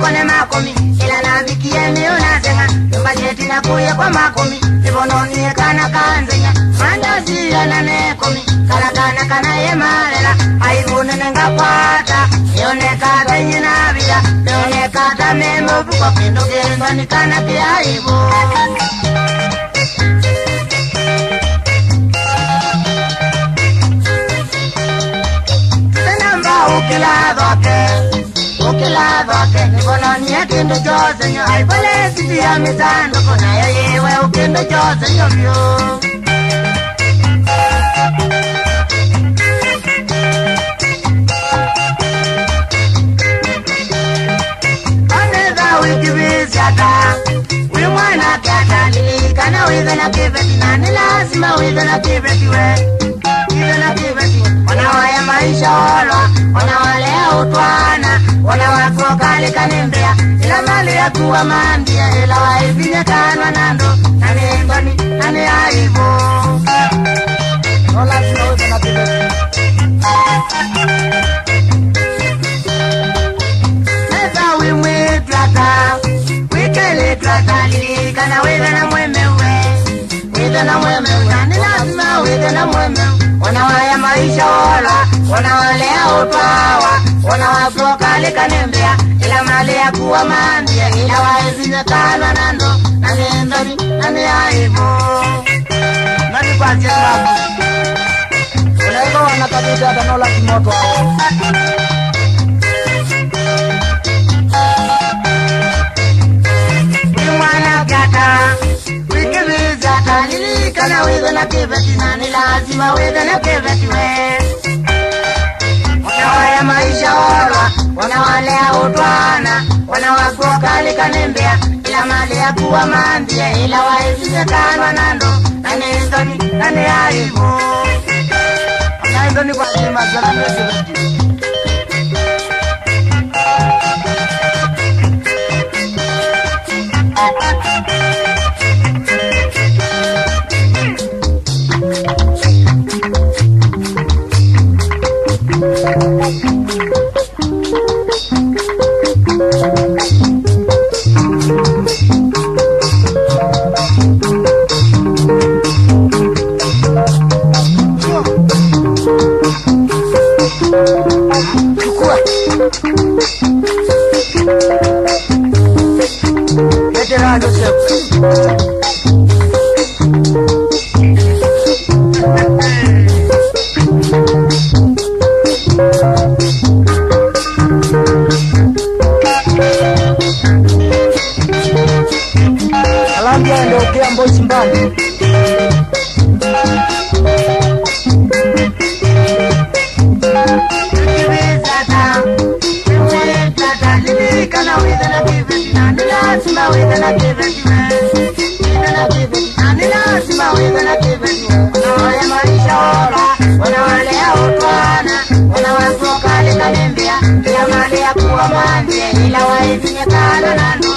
kone makomi ila nambikie miyo nazenga nyumba yeti nakuye kwa makomi ivononie kana kanzenya mandaziyana nekomi kalagana kana yemalela aivunenenga kwata ionekata inyinavila ionekata memovuko kindogerenzwanikana kiyaivo okilava ke okilava ke nivolanie kindu chose nyo aivole sisi ya misanduku nayo yiwe ukindu chose nyo vyu oneza wikivisata wi mwana kata nilikana withana kivetinani lazima it kivetiwe na kiveti wanawaya maisha olwa wanawalea utwana wanawakokalikanembea ila mali ya kuwa mambia, ila waivinyekanwa nando nani aivo no lazima wize na kiveti Esa wimwitrata wikelitrata lilikana wive na mwemewe wive na mwemewe nani lazima wive na mwemewe wanawaya maisha wala wanawalea utwawa wanawapokalikanembea ila mali ya kuwa mambia ila waezinyekana nando nanendoni nani aivo nani kwachesabu unaweza wanakabisa hata nola kimoto. mwana talilikana wewe na kiveti nani lazima wewe na kiveti we. Wanawaya maisha orwa, wanawalea utwana wanawakokalikanembea ila mali ya kuwa mambia ila waizizekanwa nando nanendoni nani aibu. Naendoni kwa imazanamesiveti chukua Letera Joseph. Alambia ndio kia mbosi mbali. ila waizinyekana nando